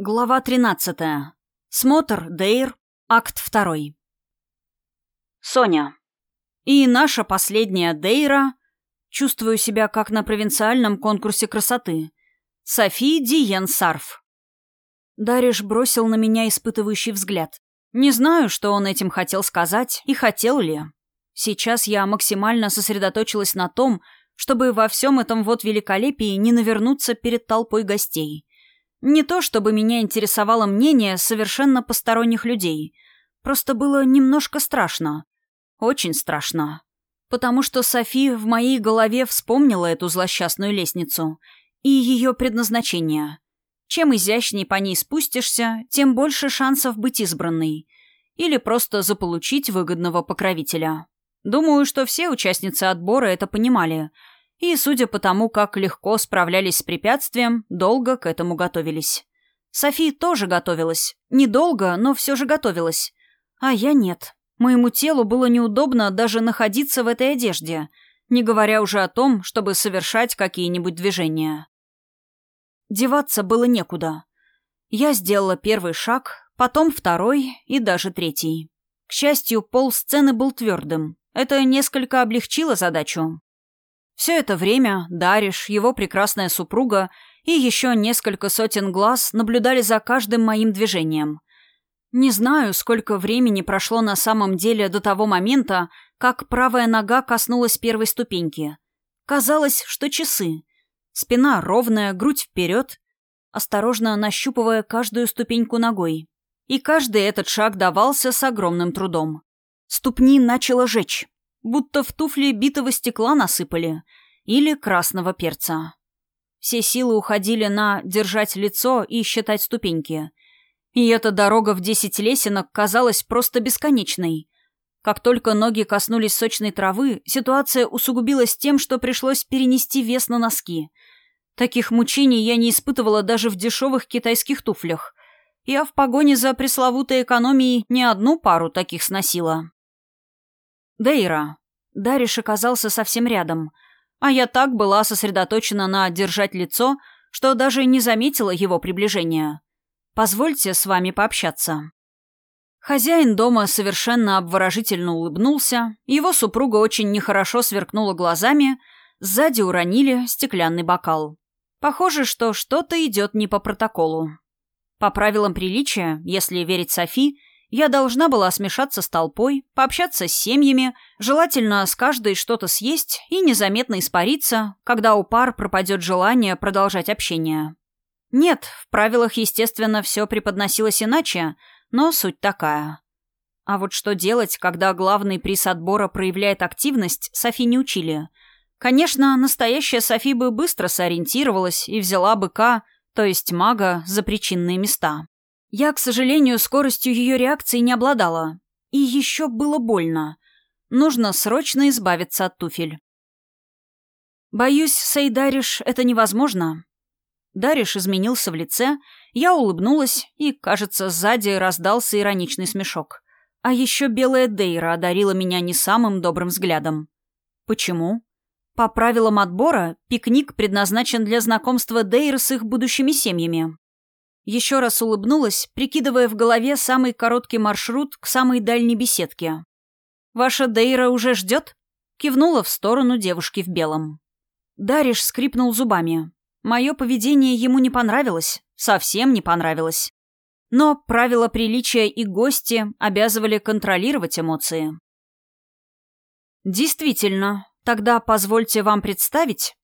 Глава 13. Смотр, Дейр, акт 2. Соня. И наша последняя Дейра. Чувствую себя как на провинциальном конкурсе красоты. Софи Диен Сарф. Дариш бросил на меня испытывающий взгляд. Не знаю, что он этим хотел сказать и хотел ли. Сейчас я максимально сосредоточилась на том, чтобы во всем этом вот великолепии не навернуться перед толпой гостей. Не то чтобы меня интересовало мнение совершенно посторонних людей. Просто было немножко страшно. Очень страшно. Потому что Софи в моей голове вспомнила эту злосчастную лестницу и ее предназначение. Чем изящней по ней спустишься, тем больше шансов быть избранной. Или просто заполучить выгодного покровителя. Думаю, что все участницы отбора это понимали — и, судя по тому, как легко справлялись с препятствием, долго к этому готовились. Софи тоже готовилась. Недолго, но все же готовилась. А я нет. Моему телу было неудобно даже находиться в этой одежде, не говоря уже о том, чтобы совершать какие-нибудь движения. Деваться было некуда. Я сделала первый шаг, потом второй и даже третий. К счастью, пол сцены был твердым. Это несколько облегчило задачу. Все это время Дариш, его прекрасная супруга и еще несколько сотен глаз наблюдали за каждым моим движением. Не знаю, сколько времени прошло на самом деле до того момента, как правая нога коснулась первой ступеньки. Казалось, что часы. Спина ровная, грудь вперед, осторожно нащупывая каждую ступеньку ногой. И каждый этот шаг давался с огромным трудом. Ступни начало жечь будто в туфли битого стекла насыпали или красного перца. Все силы уходили на держать лицо и считать ступеньки. И эта дорога в десять лесенок казалась просто бесконечной. Как только ноги коснулись сочной травы, ситуация усугубилась тем, что пришлось перенести вес на носки. Таких мучений я не испытывала даже в дешевых китайских туфлях. Я в погоне за пресловутой экономией не одну пару таких сносила. Дейра. Дариш оказался совсем рядом, а я так была сосредоточена на держать лицо, что даже не заметила его приближения. Позвольте с вами пообщаться. Хозяин дома совершенно обворожительно улыбнулся, его супруга очень нехорошо сверкнула глазами, сзади уронили стеклянный бокал. Похоже, что что-то идет не по протоколу. По правилам приличия, если верить Софи, я должна была смешаться с толпой, пообщаться с семьями, желательно с каждой что-то съесть и незаметно испариться, когда у пар пропадет желание продолжать общение. Нет, в правилах, естественно, все преподносилось иначе, но суть такая. А вот что делать, когда главный приз отбора проявляет активность, Софи не учили. Конечно, настоящая Софи бы быстро сориентировалась и взяла быка, то есть мага, за причинные места. Я, к сожалению, скоростью ее реакции не обладала. И еще было больно. Нужно срочно избавиться от туфель. Боюсь, Сей Дариш, это невозможно. Дариш изменился в лице, я улыбнулась, и, кажется, сзади раздался ироничный смешок. А еще белая Дейра одарила меня не самым добрым взглядом. Почему? По правилам отбора, пикник предназначен для знакомства Дейр с их будущими семьями. Еще раз улыбнулась, прикидывая в голове самый короткий маршрут к самой дальней беседке. «Ваша Дейра уже ждет?» Кивнула в сторону девушки в белом. Дариш скрипнул зубами. Мое поведение ему не понравилось. Совсем не понравилось. Но правила приличия и гости обязывали контролировать эмоции. «Действительно, тогда позвольте вам представить...»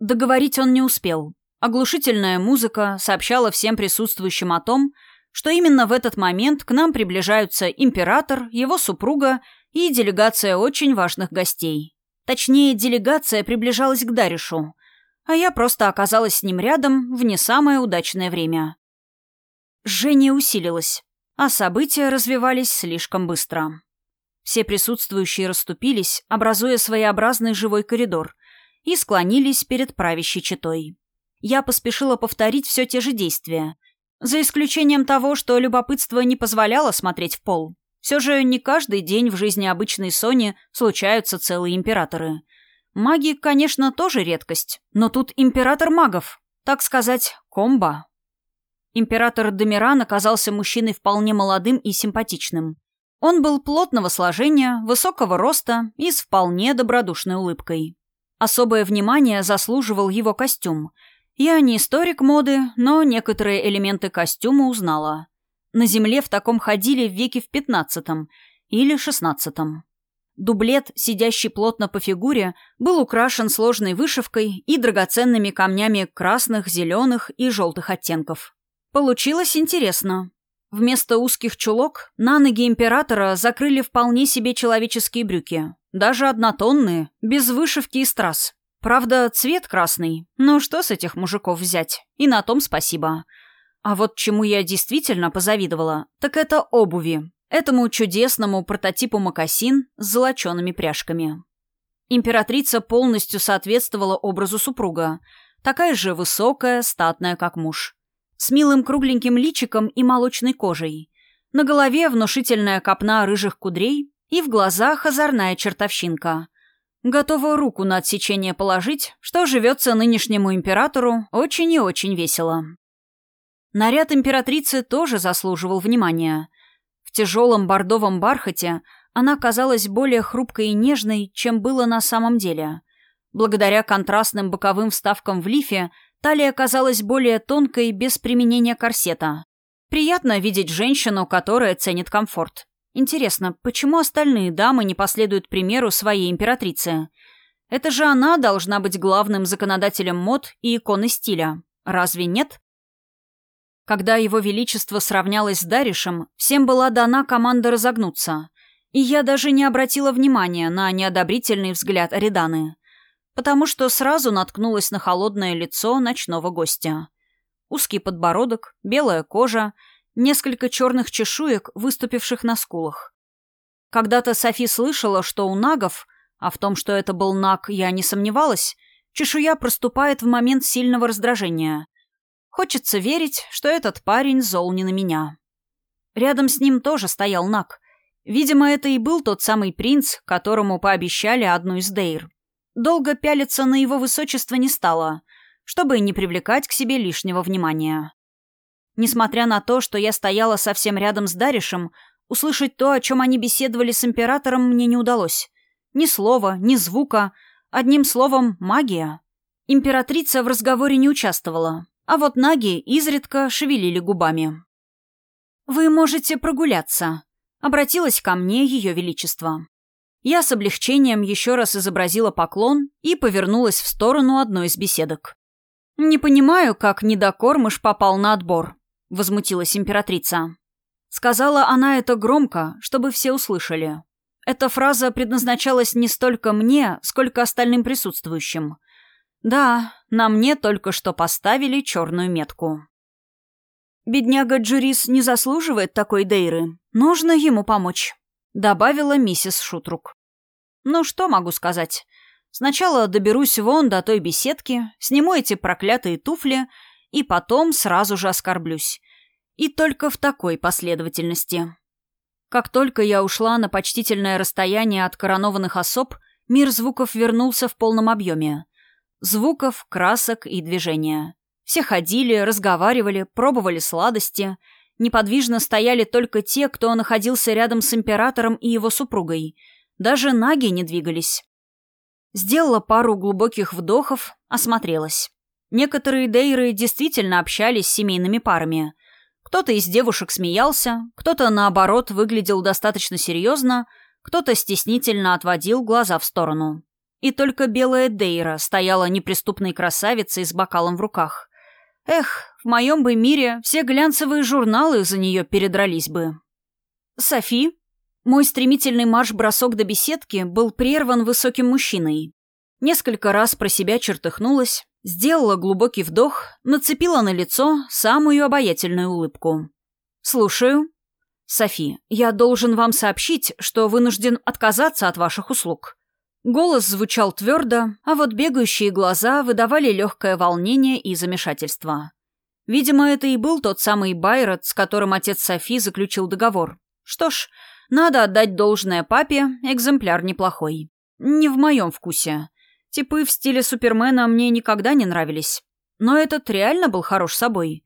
Договорить он не успел. Оглушительная музыка сообщала всем присутствующим о том, что именно в этот момент к нам приближаются император, его супруга и делегация очень важных гостей. Точнее, делегация приближалась к Даришу, а я просто оказалась с ним рядом в не самое удачное время. Жжение усилилось, а события развивались слишком быстро. Все присутствующие расступились, образуя своеобразный живой коридор, и склонились перед правящей четой я поспешила повторить все те же действия. За исключением того, что любопытство не позволяло смотреть в пол. Все же не каждый день в жизни обычной Сони случаются целые императоры. Маги, конечно, тоже редкость, но тут император магов, так сказать, комбо. Император Домиран оказался мужчиной вполне молодым и симпатичным. Он был плотного сложения, высокого роста и с вполне добродушной улыбкой. Особое внимание заслуживал его костюм. Я не историк моды, но некоторые элементы костюма узнала. На земле в таком ходили в веке в пятнадцатом или шестнадцатом. Дублет, сидящий плотно по фигуре, был украшен сложной вышивкой и драгоценными камнями красных, зеленых и желтых оттенков. Получилось интересно. Вместо узких чулок на ноги императора закрыли вполне себе человеческие брюки. Даже однотонные, без вышивки и страз. Правда, цвет красный. Но что с этих мужиков взять? И на том спасибо. А вот чему я действительно позавидовала, так это обуви. Этому чудесному прототипу мокасин с золочеными пряжками. Императрица полностью соответствовала образу супруга. Такая же высокая, статная, как муж. С милым кругленьким личиком и молочной кожей. На голове внушительная копна рыжих кудрей и в глазах озорная чертовщинка. Готова руку на отсечение положить, что живется нынешнему императору очень и очень весело. Наряд императрицы тоже заслуживал внимания. В тяжелом бордовом бархате она казалась более хрупкой и нежной, чем было на самом деле. Благодаря контрастным боковым вставкам в лифе талия казалась более тонкой без применения корсета. Приятно видеть женщину, которая ценит комфорт. Интересно, почему остальные дамы не последуют примеру своей императрицы? Это же она должна быть главным законодателем мод и иконы стиля. Разве нет? Когда его величество сравнялось с Даришем, всем была дана команда разогнуться. И я даже не обратила внимания на неодобрительный взгляд Ариданы, потому что сразу наткнулась на холодное лицо ночного гостя. Узкий подбородок, белая кожа — несколько черных чешуек, выступивших на скулах. Когда-то Софи слышала, что у нагов, а в том, что это был наг, я не сомневалась, чешуя проступает в момент сильного раздражения. Хочется верить, что этот парень зол не на меня. Рядом с ним тоже стоял наг. Видимо, это и был тот самый принц, которому пообещали одну из Дейр. Долго пялиться на его высочество не стало, чтобы не привлекать к себе лишнего внимания. Несмотря на то, что я стояла совсем рядом с Даришем, услышать то, о чем они беседовали с императором, мне не удалось. Ни слова, ни звука. Одним словом, магия. Императрица в разговоре не участвовала, а вот наги изредка шевелили губами. «Вы можете прогуляться», — обратилась ко мне Ее Величество. Я с облегчением еще раз изобразила поклон и повернулась в сторону одной из беседок. «Не понимаю, как недокормыш попал на отбор», — возмутилась императрица. Сказала она это громко, чтобы все услышали. Эта фраза предназначалась не столько мне, сколько остальным присутствующим. Да, на мне только что поставили черную метку. «Бедняга Джурис не заслуживает такой Дейры. Нужно ему помочь», — добавила миссис Шутрук. «Ну, что могу сказать? Сначала доберусь вон до той беседки, сниму эти проклятые туфли — и потом сразу же оскорблюсь. И только в такой последовательности. Как только я ушла на почтительное расстояние от коронованных особ, мир звуков вернулся в полном объеме. Звуков, красок и движения. Все ходили, разговаривали, пробовали сладости. Неподвижно стояли только те, кто находился рядом с императором и его супругой. Даже наги не двигались. Сделала пару глубоких вдохов, осмотрелась. Некоторые дейры действительно общались с семейными парами. Кто-то из девушек смеялся, кто-то, наоборот, выглядел достаточно серьезно, кто-то стеснительно отводил глаза в сторону. И только белая Дейра стояла неприступной красавицей с бокалом в руках. Эх, в моем бы мире все глянцевые журналы за нее передрались бы. «Софи?» Мой стремительный марш-бросок до беседки был прерван высоким мужчиной. Несколько раз про себя чертыхнулась, Сделала глубокий вдох, нацепила на лицо самую обаятельную улыбку. «Слушаю». «Софи, я должен вам сообщить, что вынужден отказаться от ваших услуг». Голос звучал твердо, а вот бегающие глаза выдавали легкое волнение и замешательство. Видимо, это и был тот самый Байрот, с которым отец Софи заключил договор. Что ж, надо отдать должное папе, экземпляр неплохой. Не в моем вкусе. Типы в стиле Супермена мне никогда не нравились. Но этот реально был хорош собой.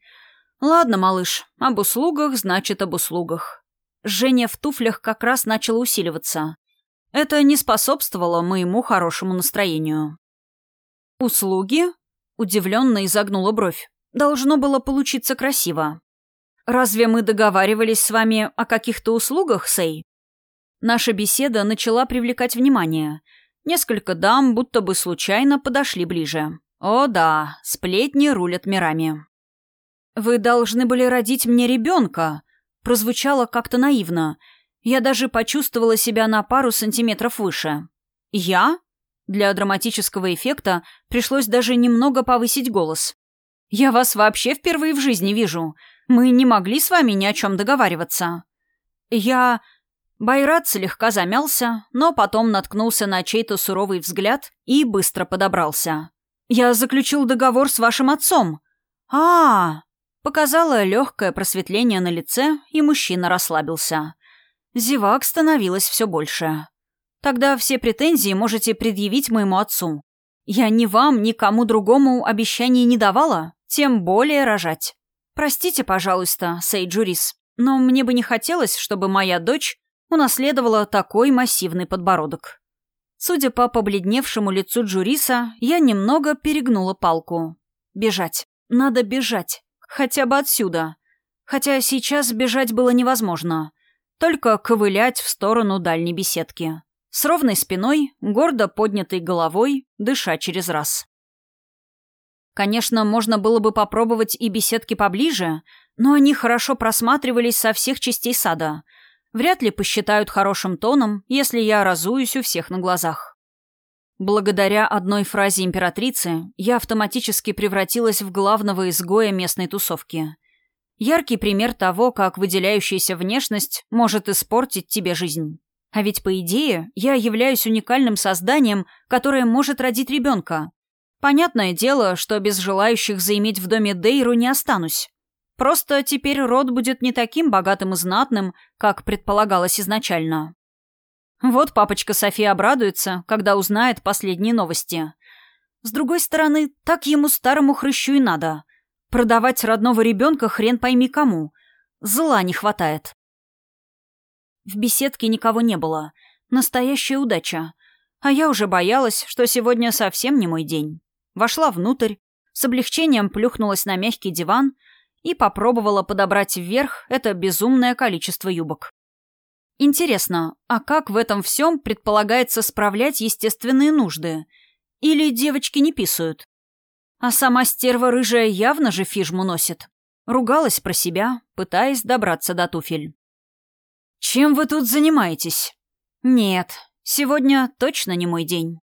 Ладно, малыш, об услугах значит об услугах. Женя в туфлях как раз начало усиливаться. Это не способствовало моему хорошему настроению. «Услуги?» — удивленно изогнула бровь. «Должно было получиться красиво. Разве мы договаривались с вами о каких-то услугах, Сей?» Наша беседа начала привлекать внимание. Несколько дам будто бы случайно подошли ближе. О да, сплетни рулят мирами. «Вы должны были родить мне ребенка», — прозвучало как-то наивно. Я даже почувствовала себя на пару сантиметров выше. «Я?» Для драматического эффекта пришлось даже немного повысить голос. «Я вас вообще впервые в жизни вижу. Мы не могли с вами ни о чем договариваться». «Я...» Байрат слегка замялся, но потом наткнулся на чей-то суровый взгляд и быстро подобрался. «Я заключил договор с вашим отцом». А, -а, -а Показало легкое просветление на лице, и мужчина расслабился. Зевак становилось все больше. «Тогда все претензии можете предъявить моему отцу. Я ни вам, ни кому другому обещаний не давала, тем более рожать. Простите, пожалуйста, сей Джурис, но мне бы не хотелось, чтобы моя дочь унаследовала такой массивный подбородок. Судя по побледневшему лицу Джуриса, я немного перегнула палку. Бежать. Надо бежать. Хотя бы отсюда. Хотя сейчас бежать было невозможно. Только ковылять в сторону дальней беседки. С ровной спиной, гордо поднятой головой, дыша через раз. Конечно, можно было бы попробовать и беседки поближе, но они хорошо просматривались со всех частей сада — вряд ли посчитают хорошим тоном, если я разуюсь у всех на глазах. Благодаря одной фразе императрицы я автоматически превратилась в главного изгоя местной тусовки. Яркий пример того, как выделяющаяся внешность может испортить тебе жизнь. А ведь, по идее, я являюсь уникальным созданием, которое может родить ребенка. Понятное дело, что без желающих заиметь в доме Дейру не останусь. Просто теперь род будет не таким богатым и знатным, как предполагалось изначально. Вот папочка София обрадуется, когда узнает последние новости. С другой стороны, так ему старому хрыщу и надо. Продавать родного ребенка хрен пойми кому. Зла не хватает. В беседке никого не было. Настоящая удача. А я уже боялась, что сегодня совсем не мой день. Вошла внутрь, с облегчением плюхнулась на мягкий диван — и попробовала подобрать вверх это безумное количество юбок. Интересно, а как в этом всем предполагается справлять естественные нужды? Или девочки не писают? А сама стерва рыжая явно же фижму носит. Ругалась про себя, пытаясь добраться до туфель. «Чем вы тут занимаетесь?» «Нет, сегодня точно не мой день».